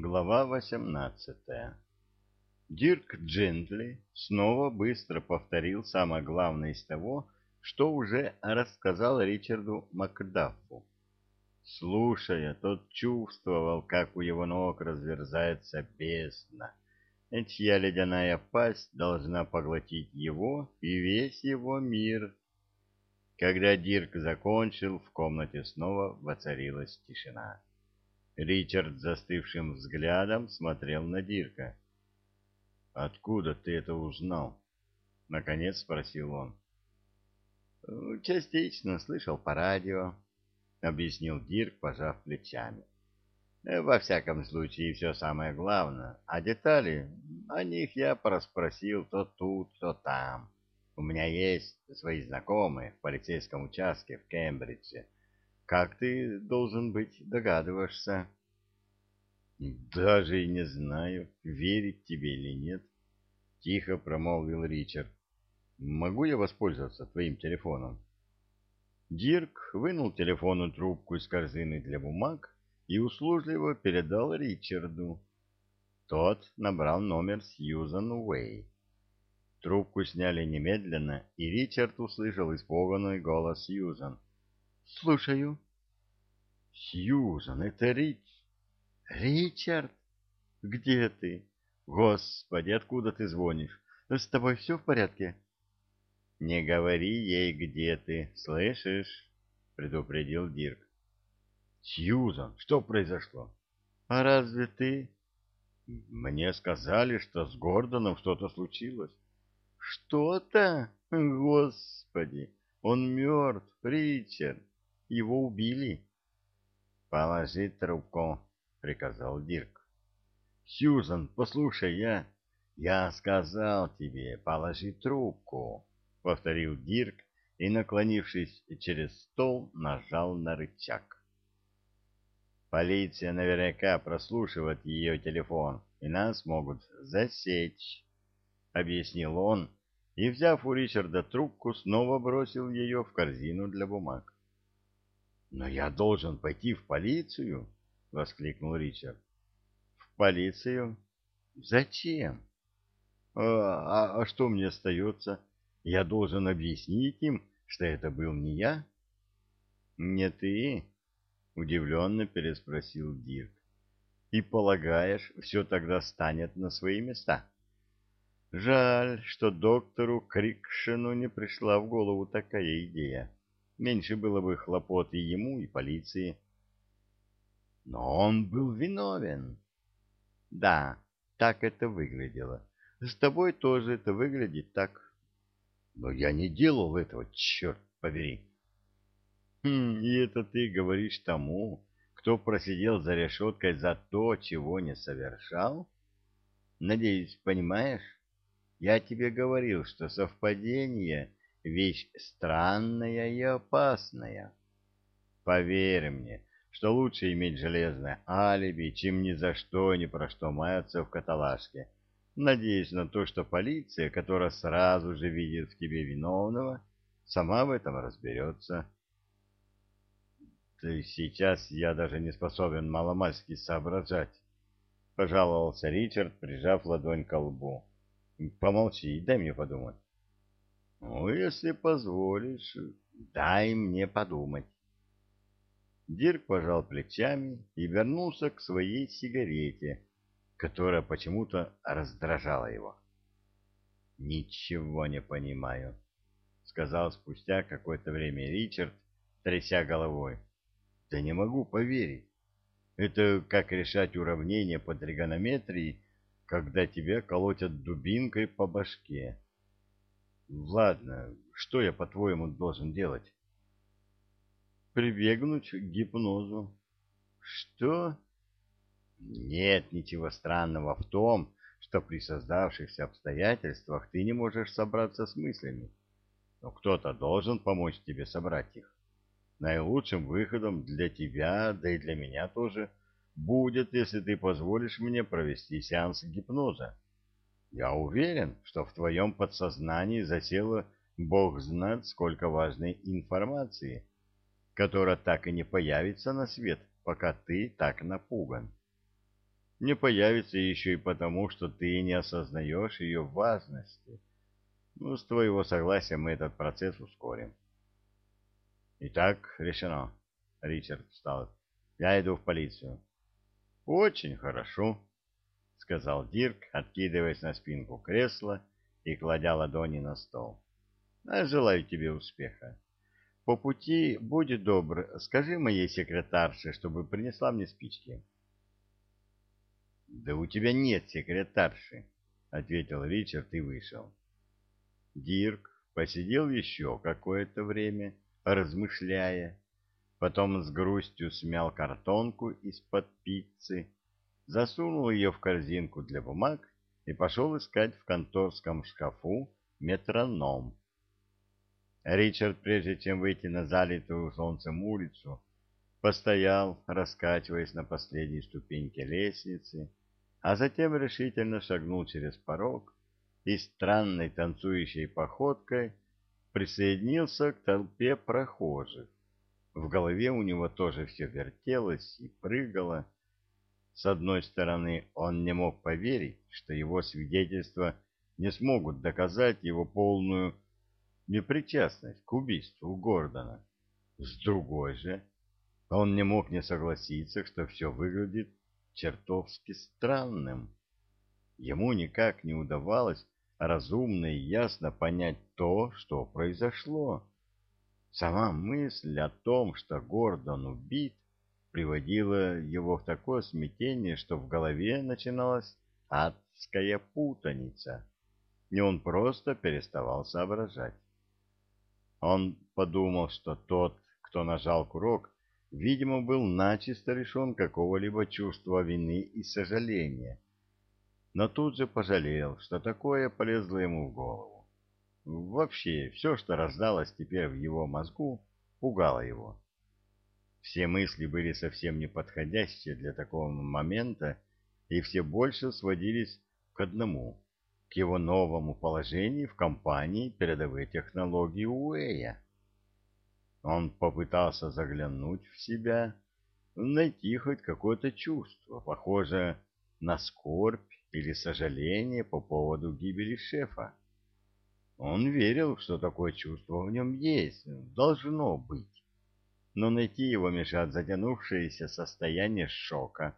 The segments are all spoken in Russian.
Глава восемнадцатая Дирк Джентли снова быстро повторил самое главное из того, что уже рассказал Ричарду Макдаффу. Слушая, тот чувствовал, как у его ног разверзается бездна, чья ледяная пасть должна поглотить его и весь его мир. Когда Дирк закончил, в комнате снова воцарилась тишина. Ричард застывшим взглядом смотрел на Дирка. «Откуда ты это узнал?» — наконец спросил он. «Частично слышал по радио», — объяснил Дирк, пожав плечами. «Во всяком случае, все самое главное, а детали, о них я порасспросил то тут, то там. У меня есть свои знакомые в полицейском участке в Кембридже, как ты, должен быть, догадываешься? Даже и не знаю, верить тебе или нет, тихо промолвил Ричард. Могу я воспользоваться твоим телефоном? Дирк вынул телефонную трубку из корзины для бумаг и услужливо передал Ричарду. Тот набрал номер Сьюзан Уэй. Трубку сняли немедленно, и Ричард услышал испуганный голос Сьюзан. Слушаю. Сьюзан, это Рич. Ричард? Где ты? Господи, откуда ты звонишь? С тобой все в порядке? Не говори ей, где ты, слышишь? Предупредил Дирк. Сьюзан, что произошло? А разве ты? Мне сказали, что с Гордоном что-то случилось. Что-то? Господи, он мертв, Ричард. Его убили. Положи трубку, приказал Дирк. Сьюзан, послушай, я... Я сказал тебе, положи трубку, повторил Дирк и, наклонившись через стол, нажал на рычаг. Полиция наверняка прослушивает ее телефон, и нас могут засечь, — объяснил он, и, взяв у Ричарда трубку, снова бросил ее в корзину для бумаг. Но я должен пойти в полицию, воскликнул Ричард. В полицию? Зачем? А, а, а что мне остается? Я должен объяснить им, что это был не я? Не ты? удивленно переспросил Дирк. И полагаешь, все тогда станет на свои места? Жаль, что доктору Крикшину не пришла в голову такая идея. Меньше было бы хлопот и ему, и полиции. Но он был виновен. Да, так это выглядело. С тобой тоже это выглядит так. Но я не делал этого, черт побери. Хм, и это ты говоришь тому, кто просидел за решеткой за то, чего не совершал? Надеюсь, понимаешь? Я тебе говорил, что совпадение вещь странная и опасная. Поверь мне, что лучше иметь железное алиби, чем ни за что ни про что маяться в каталажке, надеясь на то, что полиция, которая сразу же видит в тебе виновного, сама в этом разберется. Ты сейчас я даже не способен маломальски соображать, — пожаловался Ричард, прижав ладонь к лбу. — Помолчи, дай мне подумать. Ну, если позволишь, дай мне подумать. Дирк пожал плечами и вернулся к своей сигарете, которая почему-то раздражала его. «Ничего не понимаю», — сказал спустя какое-то время Ричард, тряся головой. «Да не могу поверить. Это как решать уравнение по тригонометрии, когда тебя колотят дубинкой по башке». Ладно, что я, по-твоему, должен делать? Прибегнуть к гипнозу. Что? Нет ничего странного в том, что при создавшихся обстоятельствах ты не можешь собраться с мыслями. Но кто-то должен помочь тебе собрать их. Наилучшим выходом для тебя, да и для меня тоже, будет, если ты позволишь мне провести сеанс гипноза. Я уверен, что в твоем подсознании засело бог знает сколько важной информации, которая так и не появится на свет, пока ты так напуган. не появится еще и потому, что ты не осознаешь ее важности. Ну, с твоего согласия мы этот процесс ускорим. Итак, решено. Ричард встал. Я иду в полицию. Очень хорошо, сказал Дирк, откидываясь на спинку кресла и кладя ладони на стол. Желаю тебе успеха. По пути, будь добр, скажи моей секретарше, чтобы принесла мне спички. — Да у тебя нет секретарши, — ответил Ричард и вышел. Дирк посидел еще какое-то время, размышляя, потом с грустью смял картонку из-под пиццы, засунул ее в корзинку для бумаг и пошел искать в конторском шкафу метроном. Ричард, прежде чем выйти на залитую солнцем улицу, постоял, раскачиваясь на последней ступеньке лестницы, а затем решительно шагнул через порог и странной танцующей походкой присоединился к толпе прохожих. В голове у него тоже все вертелось и прыгало. С одной стороны, он не мог поверить, что его свидетельства не смогут доказать его полную непричастность к убийству Гордона. С другой же, он не мог не согласиться, что все выглядит чертовски странным. Ему никак не удавалось разумно и ясно понять то, что произошло. Сама мысль о том, что Гордон убит, приводила его в такое смятение, что в голове начиналась адская путаница, и он просто переставал соображать. Он подумал, что тот, кто нажал курок, видимо, был начисто лишен какого-либо чувства вины и сожаления. Но тут же пожалел, что такое полезло ему в голову. Вообще, все, что раздалось теперь в его мозгу, пугало его. Все мысли были совсем неподходящие для такого момента, и все больше сводились к одному к его новому положению в компании передовых технологий Уэя. Он попытался заглянуть в себя, найти хоть какое-то чувство, похожее на скорбь или сожаление по поводу гибели шефа. Он верил, что такое чувство в нем есть, должно быть, но найти его мешает затянувшееся состояние шока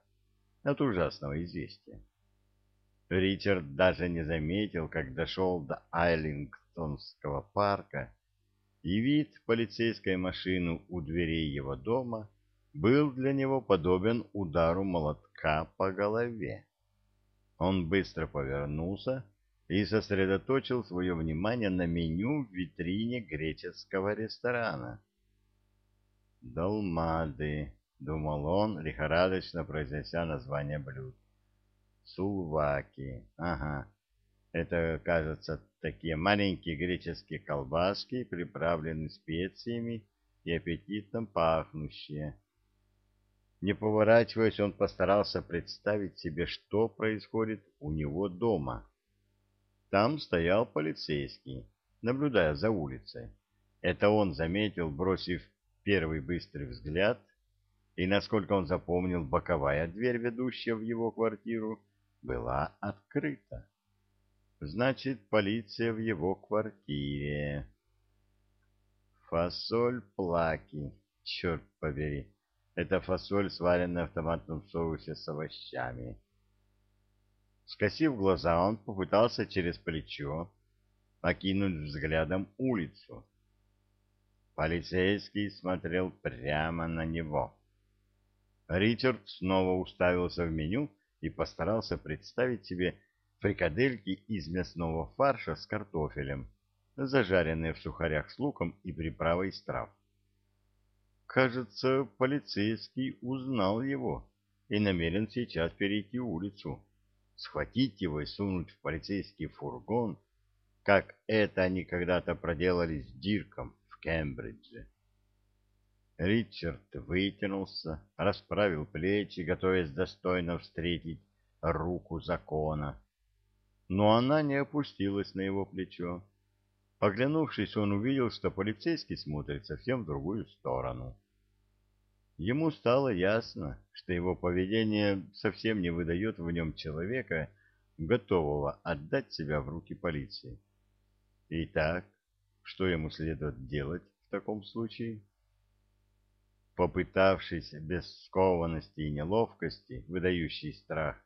от ужасного известия. Ричард даже не заметил, как дошел до Айлингтонского парка, и вид полицейской машины у дверей его дома был для него подобен удару молотка по голове. Он быстро повернулся и сосредоточил свое внимание на меню в витрине греческого ресторана. «Долмады», — думал он, лихорадочно произнеся название блюд. Сулваки. Ага. Это, кажется, такие маленькие греческие колбаски, приправленные специями и аппетитно пахнущие. Не поворачиваясь, он постарался представить себе, что происходит у него дома. Там стоял полицейский, наблюдая за улицей. Это он заметил, бросив первый быстрый взгляд, и, насколько он запомнил, боковая дверь, ведущая в его квартиру, была открыта. Значит, полиция в его квартире. Фасоль плаки, черт побери. Это фасоль, сваренная в томатном соусе с овощами. Скосив глаза, он попытался через плечо окинуть взглядом улицу. Полицейский смотрел прямо на него. Ричард снова уставился в меню и постарался представить себе фрикадельки из мясного фарша с картофелем, зажаренные в сухарях с луком и приправой из трав. Кажется, полицейский узнал его и намерен сейчас перейти улицу, схватить его и сунуть в полицейский фургон, как это они когда-то проделали с Дирком Кембридже. Ричард вытянулся, расправил плечи, готовясь достойно встретить руку закона. Но она не опустилась на его плечо. Оглянувшись, он увидел, что полицейский смотрит совсем в другую сторону. Ему стало ясно, что его поведение совсем не выдает в нем человека, готового отдать себя в руки полиции. Итак, что ему следует делать в таком случае? Попытавшись без скованности и неловкости, выдающий страх,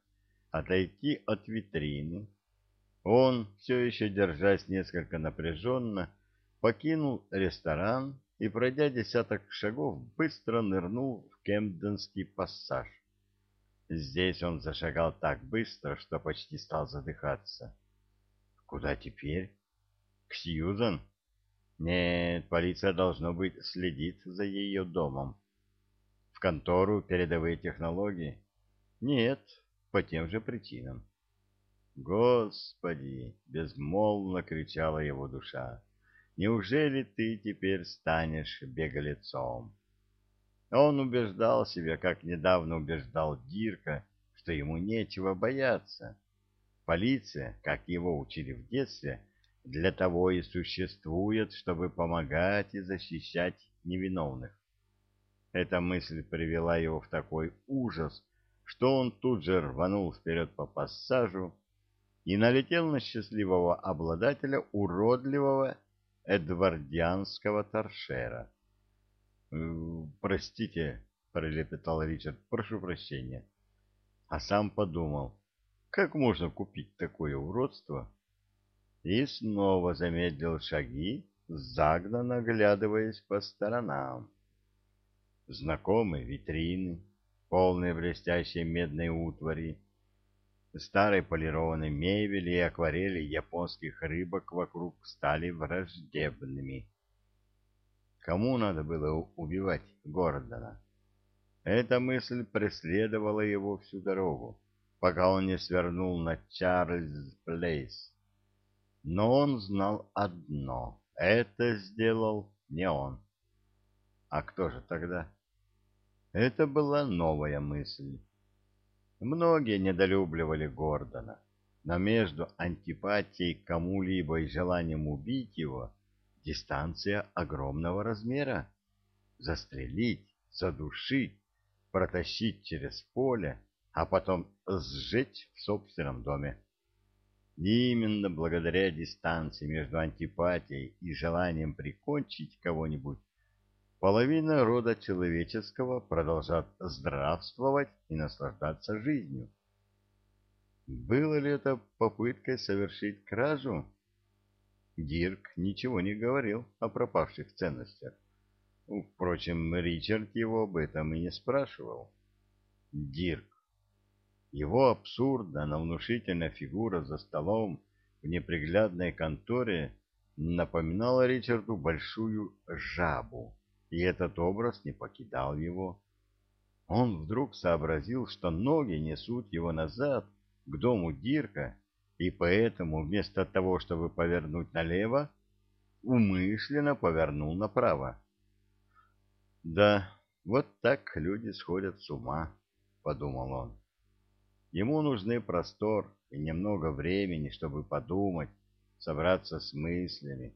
отойти от витрины, он, все еще держась несколько напряженно, покинул ресторан и, пройдя десяток шагов, быстро нырнул в Кемденский пассаж. Здесь он зашагал так быстро, что почти стал задыхаться. Куда теперь? К Сьюзан? Нет, полиция, должно быть, следит за ее домом. В контору передовые технологии? Нет, по тем же причинам. Господи! Безмолвно кричала его душа. Неужели ты теперь станешь беглецом? Он убеждал себя, как недавно убеждал Дирка, что ему нечего бояться. Полиция, как его учили в детстве, для того и существует, чтобы помогать и защищать невиновных. Эта мысль привела его в такой ужас, что он тут же рванул вперед по пассажу и налетел на счастливого обладателя уродливого эдвардианского торшера. «Э, «Простите», — пролепетал Ричард, — «прошу прощения». А сам подумал, как можно купить такое уродство? И снова замедлил шаги, загнанно оглядываясь по сторонам. Знакомые витрины, полные блестящей медной утвари, старой полированной мебели и акварели японских рыбок вокруг стали враждебными. Кому надо было убивать Гордона? Эта мысль преследовала его всю дорогу, пока он не свернул на Чарльз-Плейс. Но он знал одно — это сделал не он. А кто же тогда? Это была новая мысль. Многие недолюбливали Гордона, но между антипатией к кому-либо и желанием убить его дистанция огромного размера. Застрелить, задушить, протащить через поле, а потом сжечь в собственном доме. И именно благодаря дистанции между антипатией и желанием прикончить кого-нибудь половина рода человеческого продолжает здравствовать и наслаждаться жизнью. Было ли это попыткой совершить кражу? Дирк ничего не говорил о пропавших ценностях. Впрочем, Ричард его об этом и не спрашивал. Дирк. Его абсурдно, но внушительная фигура за столом в неприглядной конторе напоминала Ричарду большую жабу и этот образ не покидал его. Он вдруг сообразил, что ноги несут его назад, к дому Дирка, и поэтому вместо того, чтобы повернуть налево, умышленно повернул направо. «Да, вот так люди сходят с ума», — подумал он. Ему нужны простор и немного времени, чтобы подумать, собраться с мыслями.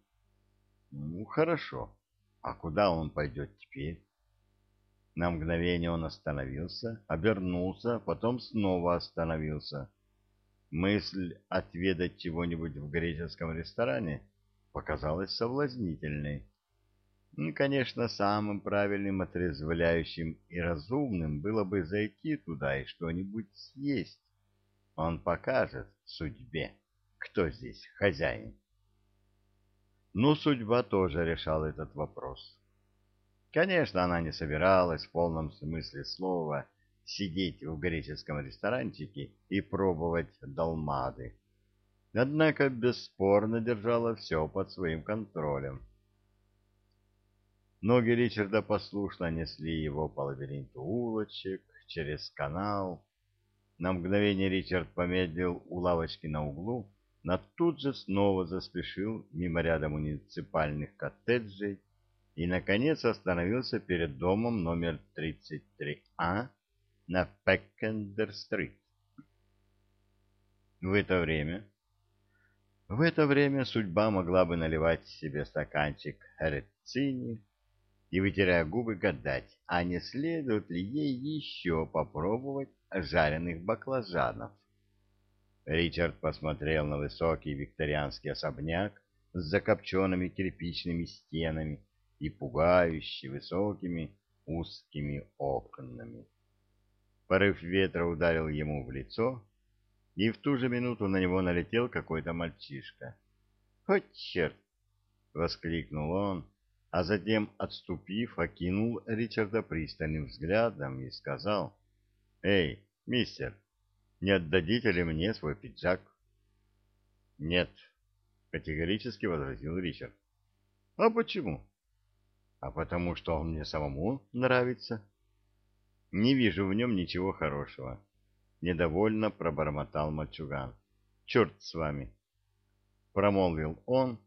Ну, хорошо. А куда он пойдет теперь? На мгновение он остановился, обернулся, потом снова остановился. Мысль отведать чего-нибудь в греческом ресторане показалась соблазнительной. Конечно, самым правильным, отрезвляющим и разумным было бы зайти туда и что-нибудь съесть. Он покажет судьбе, кто здесь хозяин. Но судьба тоже решала этот вопрос. Конечно, она не собиралась в полном смысле слова сидеть в греческом ресторанчике и пробовать долмады. Однако бесспорно держала все под своим контролем. Ноги Ричарда послушно несли его по лабиринту улочек, через канал. На мгновение Ричард помедлил у лавочки на углу, но тут же снова заспешил мимо ряда муниципальных коттеджей и, наконец, остановился перед домом номер 33А на Пеккендер-стрит. В это время... В это время судьба могла бы наливать себе стаканчик рецини, и, вытирая губы, гадать, а не следует ли ей еще попробовать жареных баклажанов. Ричард посмотрел на высокий викторианский особняк с закопченными кирпичными стенами и пугающе высокими узкими окнами. Порыв ветра ударил ему в лицо, и в ту же минуту на него налетел какой-то мальчишка. «О, черт!» — воскликнул он, а затем, отступив, окинул Ричарда пристальным взглядом и сказал, «Эй, мистер, не отдадите ли мне свой пиджак?» «Нет», — категорически возразил Ричард. «А почему?» «А потому что он мне самому нравится». «Не вижу в нем ничего хорошего», — недовольно пробормотал мальчуган. «Черт с вами!» — промолвил он,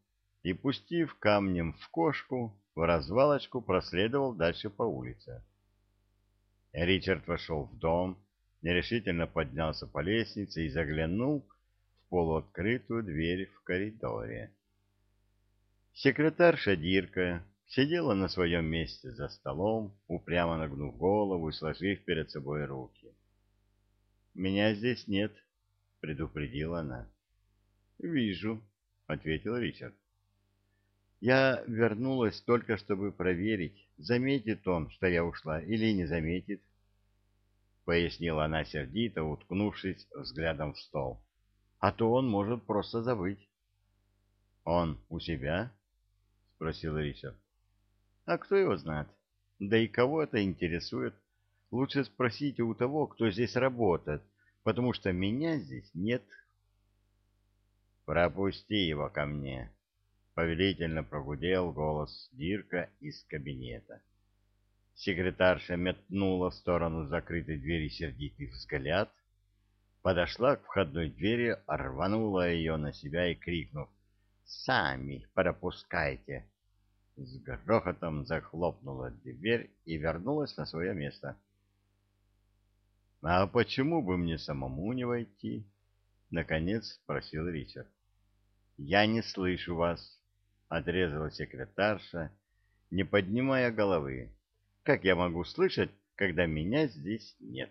и, пустив камнем в кошку, в развалочку проследовал дальше по улице. Ричард вошел в дом, нерешительно поднялся по лестнице и заглянул в полуоткрытую дверь в коридоре. Секретарша Дирка сидела на своем месте за столом, упрямо нагнув голову и сложив перед собой руки. «Меня здесь нет», — предупредила она. «Вижу», — ответил Ричард. Я вернулась только, чтобы проверить, заметит он, что я ушла, или не заметит. Пояснила она сердито, уткнувшись взглядом в стол. А то он может просто забыть. — Он у себя? — спросил Ричард. — А кто его знает? Да и кого это интересует? Лучше спросите у того, кто здесь работает, потому что меня здесь нет. — Пропусти его ко мне, Повелительно прогудел голос Дирка из кабинета. Секретарша метнула в сторону закрытой двери сердитый взгляд, подошла к входной двери, рванула ее на себя и, крикнув «Сами пропускайте!» с грохотом захлопнула дверь и вернулась на свое место. — А почему бы мне самому не войти? — наконец спросил Ричард. — Я не слышу вас, отрезала секретарша, не поднимая головы. Как я могу слышать, когда меня здесь нет?